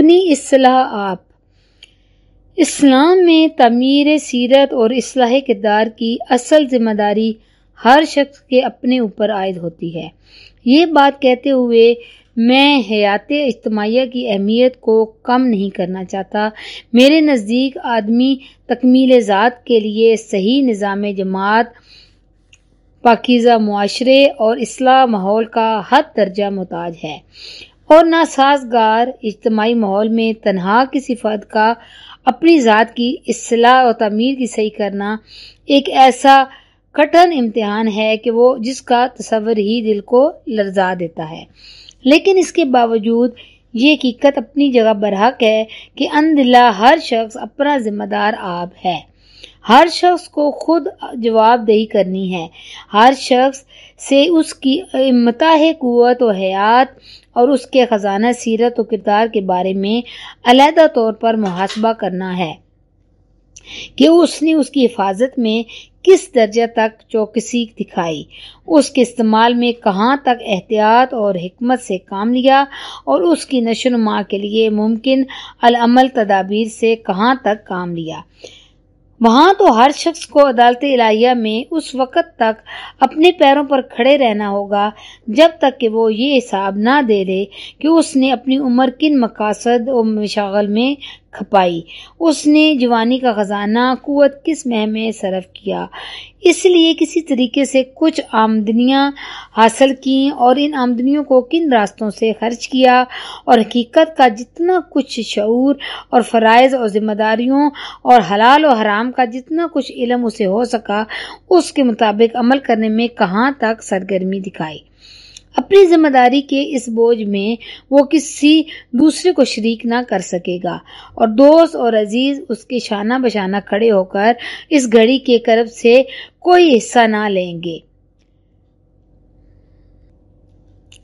اپنی اصلاح آپ۔ اسلام میں تعمیر سیرت اور اصلاح کردار کی اصل ذمہ داری ہر شخص کے اپنے اوپر عائد ہوتی ہے۔ یہ بات کہتے ہوئے میں حیات اجتماعیہ کی اہمیت کو کم نہیں کرنا چاہتا۔ میرے نزدیک آدمی تکمیل ذات کے لیے صحیح نظام جماعت، پاکیزہ معاشرے اور اصلاح ماحول کا حد درجہ محتاج ہے۔ اور ناسازگار اجتماعی ماحول میں تنہا کسی فرد کا اپنی ذات کی اصلاح اور تعمیر کی صحیح کرنا ایک ایسا کٹن امتحان ہے کہ وہ جس کا تصور ہی دل کو لرزا دیتا ہے۔ لیکن اس کے باوجود یہ حقیقت اپنی جگہ برحق ہے کہ اندلہ ہر شخص اپنا ذمہ دار آب ہے۔ ہر شخص کو خود جواب دہی کرنی ہے۔ ہر شخص سے اس کی متاح قوت و حیات اور اس کے خزانہ، سیرت و کردار کے بارے میں علیحدہ طور پر محاسبہ کرنا ہے۔ کہ اس نے اس کی حفاظت میں کس درجہ تک چوکسی دکھائی، اس کے استعمال میں کہاں تک احتیاط اور حکمت سے کام لیا اور اس کی نشو نما کے لیے ممکن العمل تدابیر سے کہاں تک کام لیا۔ وہاں تو ہر شخص کو عدالت الہیہ میں اس وقت تک اپنے پیروں پر کھڑے رہنا ہوگا جب تک کہ وہ یہ حساب نہ دے دے کہ اس نے اپنی عمر کن مقاصد و مشاغل میں کھپائی۔ اس نے جوانی کا خزانہ، قوت، کس مہ میں صرف کیا۔ اس لیے کسی طریقے سے کچھ آمدنیاں حاصل کیں اور ان آمدنیوں کو کن راستوں سے خرچ کیا اور حقیقت کا جتنا کچھ شعور اور فرائض اور ذمہ داریوں اور حلال و حرام کا جتنا کچھ علم اسے ہو سکا، اس کے مطابق عمل کرنے میں کہاں تک سرگرمی دکھائی۔ اپنی ذمہ داری کے اس بوجھ میں وہ کسی دوسرے کو شریک نہ کر سکے گا۔ اور دوست اور عزیز اس کے شانہ بشانہ کھڑے ہو کر اس گھڑی کے کرب سے کوئی حصہ نہ لیں گے۔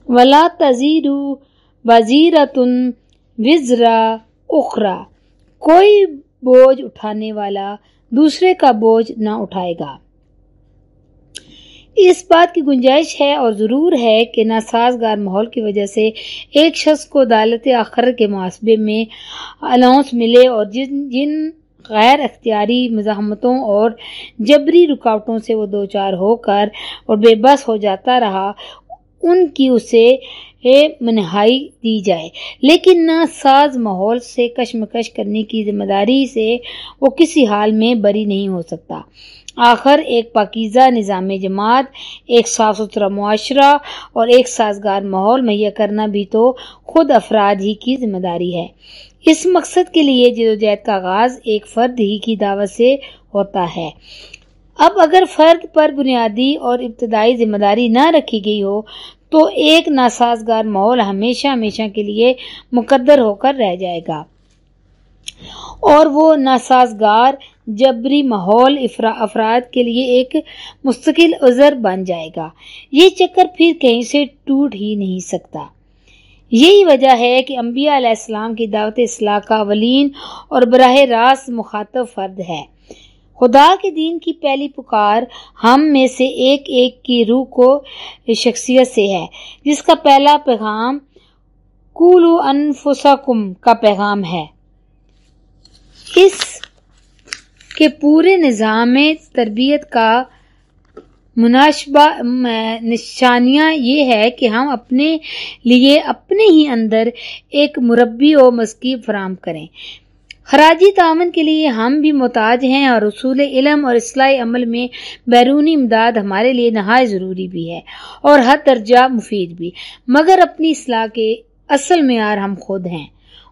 ولا تزیر وزیرتن وزرا اخرا کوئی بوجھ اٹھانے والا دوسرے کا بوجھ نہ اٹھائے گا۔ اس بات کی گنجائش ہے اور ضرور ہے کہ ناسازگار ماحول کی وجہ سے ایک شخص کو عدالت آخر کے محاسبے میں الاؤنس ملے اور جن جن غیر اختیاری مزاحمتوں اور جبری رکاوٹوں سے وہ دو چار ہو کر اور بے بس ہو جاتا رہا، ان کی اسے منہائی دی جائے۔ لیکن نہ ساز ماحول سے کشمکش کرنے کی ذمہ داری سے وہ کسی حال میں بری نہیں ہو سکتا۔ آخر ایک پاکیزہ نظام جماعت، ایک صاف ستھرا معاشرہ اور ایک سازگار ماحول مہیا کرنا بھی تو خود افراد ہی کی ذمہ داری ہے۔ اس مقصد کے لیے جدوجہد کا آغاز ایک فرد ہی کی دعوت سے ہوتا ہے۔ اب اگر فرد پر بنیادی اور ابتدائی ذمہ داری نہ رکھی گئی ہو، تو ایک ناسازگار ماحول ہمیشہ ہمیشہ کے لیے مقدر ہو کر رہ جائے گا۔ اور وہ ناسازگار جبری ماحول افراد کے لیے ایک مستقل عذر بن جائے گا۔ یہ چکر پھر کہیں سے ٹوٹ ہی نہیں سکتا۔ یہی وجہ ہے کہ انبیاء علیہ السلام کی دعوت اصلاح کا اولین اور براہ راست مخاطب فرد ہے۔ خدا کے دین کی پہلی پکار ہم میں سے ایک ایک کی روح کو شخصیت سے ہے، جس کا پہلا پیغام کولو انفسکم کا پیغام ہے۔ اس کے پورے نظام تربیت کا مناسبہ نشانیاں یہ ہے کہ ہم اپنے لیے اپنے ہی اندر ایک مربی و مسکیب فراہم کریں۔ خراجی تعاون کے لیے ہم بھی محتاج ہیں اور اصول علم اور اصلاحی عمل میں بیرونی امداد ہمارے لیے نہایت ضروری بھی ہے اور حد درجہ مفید بھی۔ مگر اپنی اصلاح کے اصل معیار ہم خود ہیں۔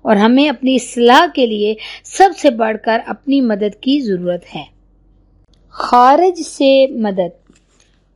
اور ہمیں اپنی اصلاح کے لیے سب سے بڑھ کر اپنی مدد کی ضرورت ہے۔ خارج سے مدد۔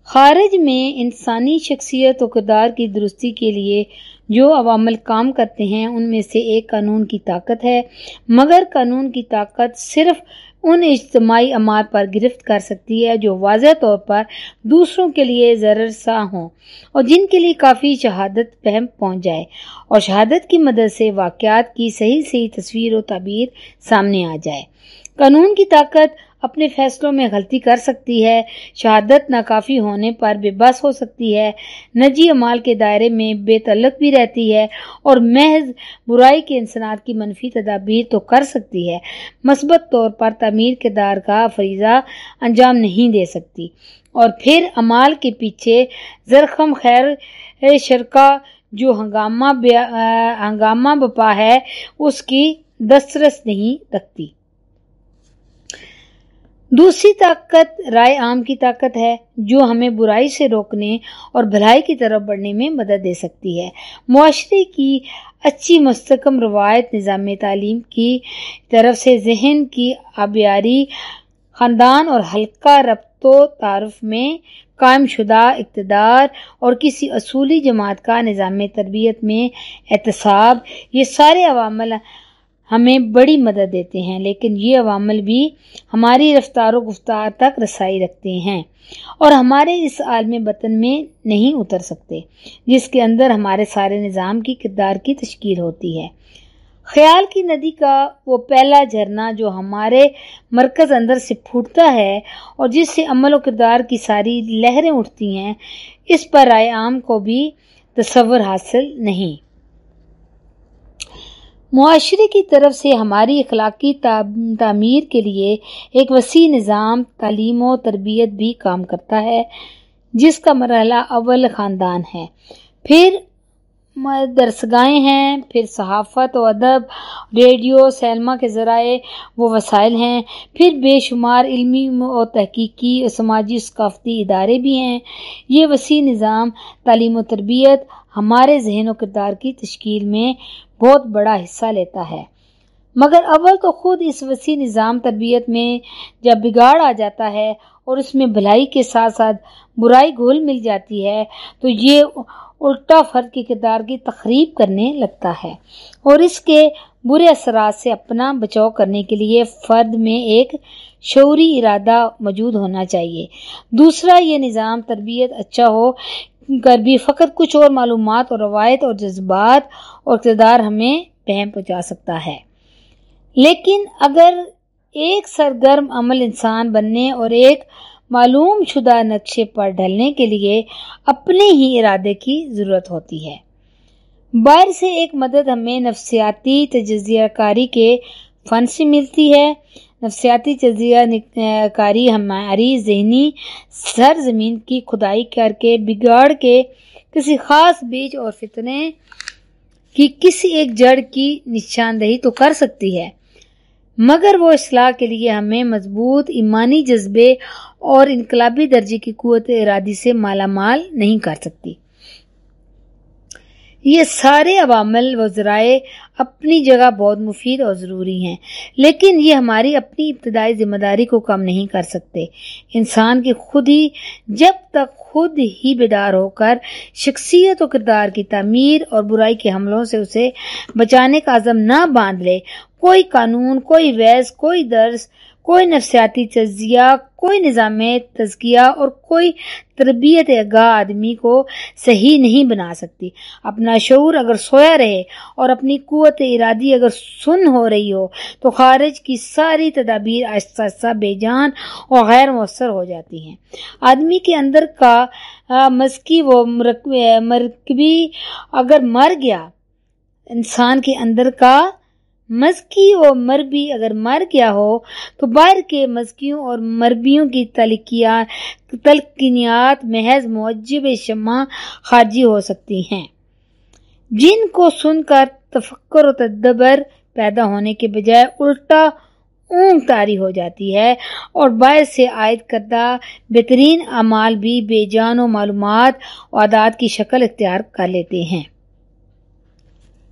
خارج میں انسانی شخصیت و کردار کی درستی کے لیے جو عوامل کام کرتے ہیں، ان میں سے ایک قانون کی طاقت ہے۔ مگر قانون کی طاقت صرف ان اجتماعی امار پر گرفت کر سکتی ہے جو واضح طور پر دوسروں کے لیے ضرر سا ہوں اور جن کے لیے کافی شہادت فہم پہنچ جائے۔ اور شہادت کی مدد سے واقعات کی صحیح صحیح تصویر و تعبیر سامنے آ جائے۔ قانون کی طاقت اپنے فیصلوں میں غلطی کر سکتی ہے، شہادت ناکافی ہونے پر بے بس ہو سکتی ہے۔ نجی امال کے دائرے میں بے تعلق بھی رہتی ہے اور محض برائی کے انسانات کی منفی تدابیر تو کر سکتی ہے۔ مثبت طور پر تعمیر کردار کا فریضہ انجام نہیں دے سکتی۔ اور پھر امال کے پیچھے زرخم، خیر شرکا جو ہنگامہ ہنگامہ بپا ہے، اس کی دسترس نہیں رکھتی۔ دوسری طاقت رائے عام کی طاقت ہے جو ہمیں برائی سے روکنے اور بھلائی کی طرف بڑھنے میں مدد دے سکتی ہے۔ معاشرے کی اچھی مستقم روایت نظام تعلیم کی طرف سے ذہن کی آبیاری خاندان اور حلقہ ربط و تعارف میں قائم شدہ اقتدار اور کسی اصولی جماعت کا نظام تربیت میں احتساب، یہ سارے عوامل ہمیں بڑی مدد دیتے ہیں، لیکن یہ عوامل بھی ہماری رفتار و گفتار تک رسائی رکھتے ہیں اور ہمارے اس عالم بطن میں نہیں اتر سکتے، جس کے اندر ہمارے سارے نظام کی کردار کی تشکیل ہوتی ہے۔ خیال کی ندی کا وہ پہلا جھرنا جو ہمارے مرکز اندر سے پھوٹتا ہے اور جس سے عمل و کردار کی ساری لہریں اٹھتی ہیں، اس پر رائے عام کو بھی تصور حاصل نہیں۔ معاشرے کی طرف سے ہماری اخلاقی تعمیر کے لیے ایک وسیع نظام، تعلیم و تربیت بھی کام کرتا ہے، جس کا مرحلہ اول خاندان ہے۔ پھر درسگاہیں ہیں، پھر صحافت و ادب، ریڈیو، سینما کے ذرائع وہ وسائل ہیں۔ پھر بے شمار علمی و تحقیقی و سماجی ثقافتی ادارے بھی ہیں۔ یہ وسیع نظام، تعلیم و تربیت ہمارے ذہن و کردار کی تشکیل میں بہت بڑا حصہ لیتا ہے۔ مگر اول تو خود اس وسیع نظام تربیت میں جب بگاڑ آ جاتا ہے اور اس میں بھلائی کے ساتھ ساتھ برائی گھول مل جاتی ہے، تو یہ الٹا فرد کے کردار کی تقریب کرنے لگتا ہے اور اس کے برے اثرات سے اپنا بچاؤ کرنے کے لیے فرد میں ایک شعوری ارادہ موجود ہونا چاہیے۔ دوسرا، یہ نظام تربیت اچھا ہو کر بھی فقط کچھ اور معلومات اور روایت اور جذبات اور اقتدار ہمیں بہم پہنچا سکتا ہے۔ لیکن اگر ایک سرگرم عمل انسان بننے اور ایک معلوم شدہ نقشے پر ڈھلنے کے لیے اپنے ہی ارادے کی ضرورت ہوتی ہے۔ باہر سے ایک مدد ہمیں نفسیاتی تجزیہ کاری کے فن سے ملتی ہے۔ نفسیاتی تجزیہ کاری ہماری ذہنی سرزمین کی کھدائی کر کے، بگاڑ کے کسی خاص بیج اور فتنے کی کسی ایک جڑ کی نشاندہی تو کر سکتی ہے۔ مگر وہ اصلاح کے لیے ہمیں مضبوط ایمانی جذبے اور انقلابی درجے کی قوت ارادی سے مالا مال نہیں کر سکتی۔ یہ سارے عوامل و ذرائع اپنی جگہ بہت مفید اور ضروری ہیں، لیکن یہ ہماری اپنی ابتدائی ذمہ داری کو کم نہیں کر سکتے۔ انسان کی خود ہی، جب تک خود ہی بیدار ہو کر شخصیت و کردار کی تعمیر اور برائی کے حملوں سے اسے بچانے کا عزم نہ باندھ لے کوئی قانون، کوئی ویز، کوئی درس، کوئی نفسیاتی تجزیہ، کوئی نظام تزکیہ اور کوئی تربیت گاہ آدمی کو صحیح نہیں بنا سکتی۔ اپنا شعور اگر سویا رہے اور اپنی قوت ارادی اگر سن ہو رہی ہو تو خارج کی ساری تدابیر آہستہ آہستہ بے جان اور غیر مؤثر ہو جاتی ہیں۔ آدمی کے اندر کا مذکی و مرکبی اگر مر گیا، انسان کے اندر کا مزکی و مربی اگر مر گیا ہو، تو باہر کے مزکیوں اور مربیوں کی تلقینیات محض معجب شمع خارجی ہو سکتی ہیں۔ جن کو سن کر تفکر و تدبر پیدا ہونے کے بجائے الٹا اونگ تاری ہو جاتی ہے اور باہر سے عائد کردہ بہترین اعمال بھی بے جان و معلومات و عادات کی شکل اختیار کر لیتے ہیں۔